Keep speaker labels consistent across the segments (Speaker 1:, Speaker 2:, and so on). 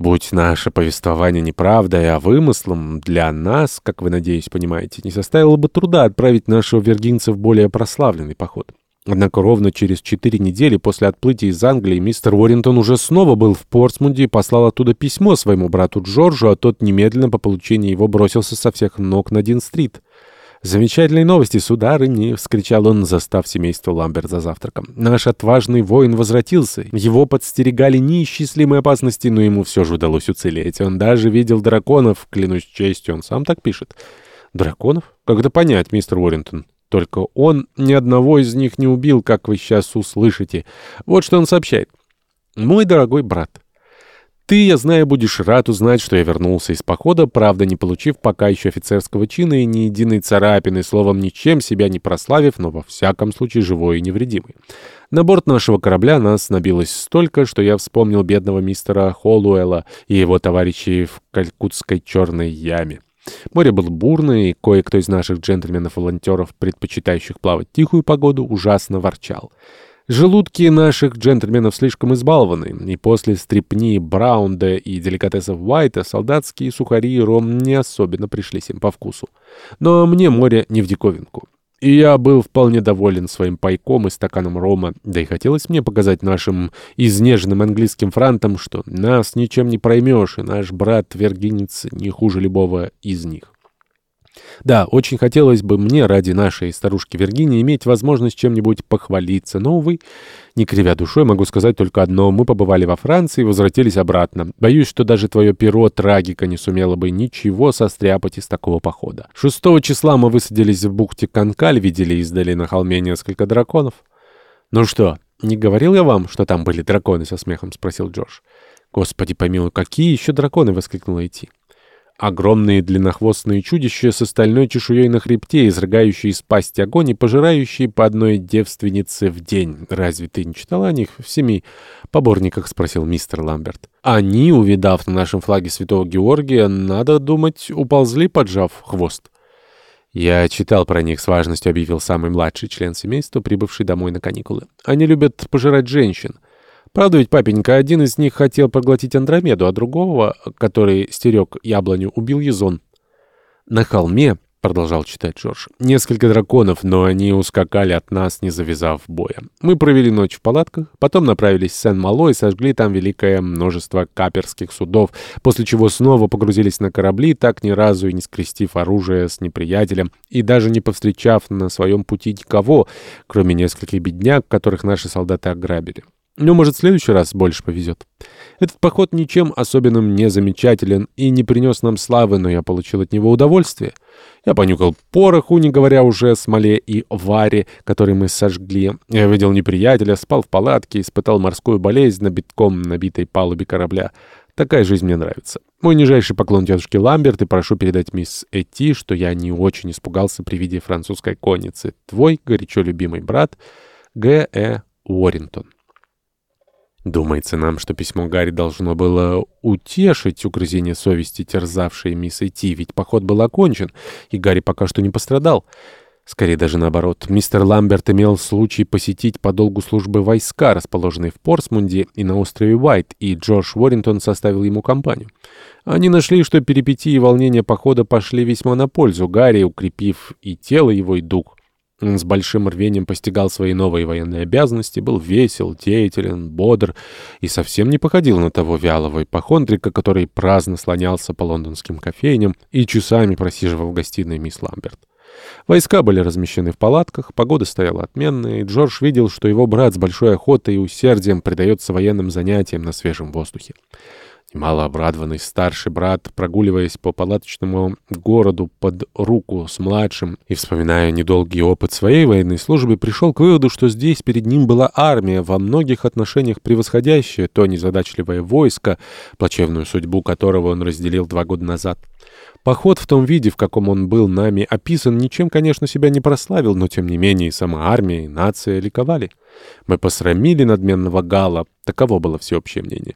Speaker 1: Будь наше повествование неправдой, а вымыслом, для нас, как вы, надеюсь, понимаете, не составило бы труда отправить нашего вергинца в более прославленный поход. Однако ровно через четыре недели после отплытия из Англии мистер Уоррингтон уже снова был в Портсмуде и послал оттуда письмо своему брату Джорджу, а тот немедленно по получении его бросился со всех ног на Дин-стрит. «Замечательные новости, сударыни!» — вскричал он, застав семейство Ламберт за завтраком. «Наш отважный воин возвратился. Его подстерегали неисчислимые опасности, но ему все же удалось уцелеть. Он даже видел драконов, клянусь честью, он сам так пишет». «Драконов? Как это понять, мистер Уоррингтон?» Только он ни одного из них не убил, как вы сейчас услышите. Вот что он сообщает. «Мой дорогой брат, ты, я знаю, будешь рад узнать, что я вернулся из похода, правда, не получив пока еще офицерского чина и ни единой царапины, словом, ничем себя не прославив, но во всяком случае живой и невредимый. На борт нашего корабля нас набилось столько, что я вспомнил бедного мистера Холлуэлла и его товарищей в калькутской черной яме. Море было бурное, и кое-кто из наших джентльменов-волонтеров, предпочитающих плавать тихую погоду, ужасно ворчал. Желудки наших джентльменов слишком избалованы, и после стрипни Браунда и деликатесов Уайта солдатские сухари и ром не особенно пришлись им по вкусу. Но мне море не в диковинку. И я был вполне доволен своим пайком и стаканом рома, да и хотелось мне показать нашим изнеженным английским франтам, что нас ничем не проймешь, и наш брат-вергинец не хуже любого из них. Да, очень хотелось бы мне ради нашей старушки Виргинии иметь возможность чем-нибудь похвалиться, но, увы, не кривя душой, могу сказать только одно. Мы побывали во Франции и возвратились обратно. Боюсь, что даже твое перо трагика не сумело бы ничего состряпать из такого похода. Шестого числа мы высадились в бухте Канкаль, видели издали на холме несколько драконов. «Ну что, не говорил я вам, что там были драконы?» — со смехом спросил Джордж. «Господи помилуй, какие еще драконы?» — воскликнула Эти. Огромные длиннохвостные чудища с остальной чешуей на хребте, изрыгающие из пасти огонь и пожирающие по одной девственнице в день. Разве ты не читал о них в семи поборниках? — спросил мистер Ламберт. Они, увидав на нашем флаге святого Георгия, надо думать, уползли, поджав хвост. «Я читал про них с важностью», — объявил самый младший член семейства, прибывший домой на каникулы. «Они любят пожирать женщин». Правда ведь, папенька, один из них хотел проглотить Андромеду, а другого, который стерег яблоню, убил Езон. На холме, — продолжал читать Джордж, — несколько драконов, но они ускакали от нас, не завязав боя. Мы провели ночь в палатках, потом направились в Сен-Мало и сожгли там великое множество каперских судов, после чего снова погрузились на корабли, так ни разу и не скрестив оружие с неприятелем, и даже не повстречав на своем пути никого, кроме нескольких бедняк, которых наши солдаты ограбили. Ну, может, в следующий раз больше повезет. Этот поход ничем особенным не замечателен и не принес нам славы, но я получил от него удовольствие. Я понюхал пороху, не говоря уже о смоле и варе, который мы сожгли. Я видел неприятеля, спал в палатке, испытал морскую болезнь на битком набитой палубе корабля. Такая жизнь мне нравится. Мой нижайший поклон тетушке Ламберт и прошу передать мисс Эти, что я не очень испугался при виде французской конницы. Твой горячо любимый брат Г. Э. Уоррингтон. Думается нам, что письмо Гарри должно было утешить угрызение совести, терзавшие мисс Эти, ведь поход был окончен, и Гарри пока что не пострадал. Скорее даже наоборот. Мистер Ламберт имел случай посетить по долгу службы войска, расположенные в Портсмунде и на острове Уайт, и Джордж Уоррингтон составил ему компанию. Они нашли, что перипетии и волнения похода пошли весьма на пользу Гарри, укрепив и тело его, и дух. Он с большим рвением постигал свои новые военные обязанности, был весел, деятелен, бодр и совсем не походил на того вялого ипохондрика, который праздно слонялся по лондонским кофейням и часами просиживал в гостиной мисс Ламберт. Войска были размещены в палатках, погода стояла отменная, и Джордж видел, что его брат с большой охотой и усердием предается военным занятиям на свежем воздухе. Немало старший брат, прогуливаясь по палаточному городу под руку с младшим и вспоминая недолгий опыт своей военной службы, пришел к выводу, что здесь перед ним была армия, во многих отношениях превосходящая то незадачливое войско, плачевную судьбу которого он разделил два года назад. Поход в том виде, в каком он был нами описан, ничем, конечно, себя не прославил, но тем не менее и сама армия, и нация ликовали. Мы посрамили надменного Гала, таково было всеобщее мнение.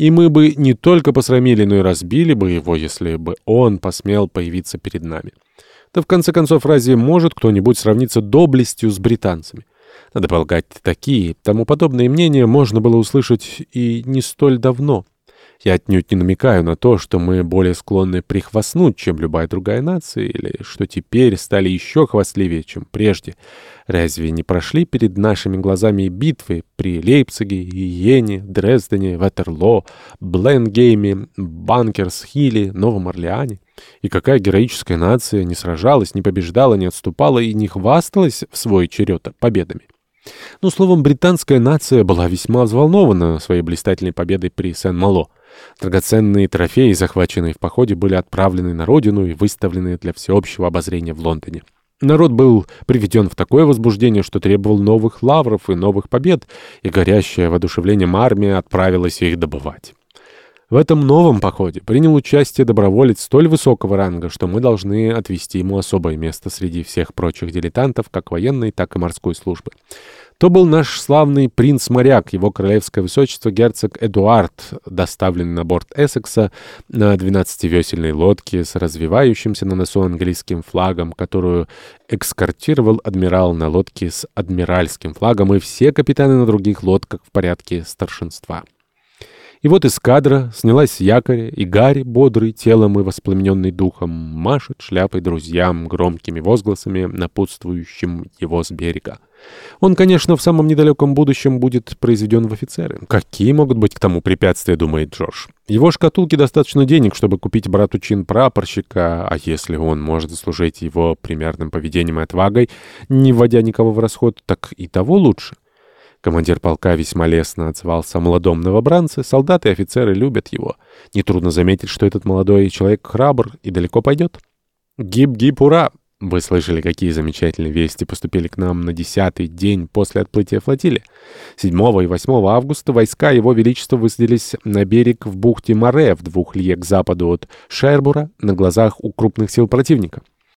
Speaker 1: И мы бы не только посрамили, но и разбили бы его, если бы он посмел появиться перед нами. Да в конце концов, разве может кто-нибудь сравниться доблестью с британцами? Надо полагать, такие, тому подобные мнения можно было услышать и не столь давно. Я отнюдь не намекаю на то, что мы более склонны прихвастнуть, чем любая другая нация, или что теперь стали еще хвастливее, чем прежде. Разве не прошли перед нашими глазами битвы при Лейпциге, Иене, Дрездене, Ватерлоо, Бленгейме, Банкерс-Хилле, Новом Орлеане? И какая героическая нация не сражалась, не побеждала, не отступала и не хвасталась в свой черед победами? Ну, словом, британская нация была весьма взволнована своей блистательной победой при Сен-Мало. Драгоценные трофеи, захваченные в походе, были отправлены на родину и выставлены для всеобщего обозрения в Лондоне. Народ был приведен в такое возбуждение, что требовал новых лавров и новых побед, и горящая воодушевлением армия отправилась их добывать. В этом новом походе принял участие доброволец столь высокого ранга, что мы должны отвести ему особое место среди всех прочих дилетантов, как военной, так и морской службы. То был наш славный принц-моряк, его королевское высочество герцог Эдуард, доставленный на борт Эссекса на 12-весельной лодке с развивающимся на носу английским флагом, которую экскортировал адмирал на лодке с адмиральским флагом и все капитаны на других лодках в порядке старшинства. И вот эскадра снялась с якоря, и Гарри, бодрый телом и воспламененный духом, машет шляпой друзьям громкими возгласами, напутствующим его с берега. Он, конечно, в самом недалеком будущем будет произведен в офицеры. Какие могут быть к тому препятствия, думает Джордж. Его шкатулке достаточно денег, чтобы купить брату чин прапорщика, а если он может заслужить его примерным поведением и отвагой, не вводя никого в расход, так и того лучше. Командир полка весьма лестно отзывался о молодом новобранце, солдаты и офицеры любят его. Нетрудно заметить, что этот молодой человек храбр и далеко пойдет. «Гиб-гиб, ура!» Вы слышали, какие замечательные вести поступили к нам на десятый день после отплытия флотилии? 7 и 8 августа войска Его Величества высадились на берег в бухте Море в двух лье к западу от Шербура на глазах у крупных сил противника.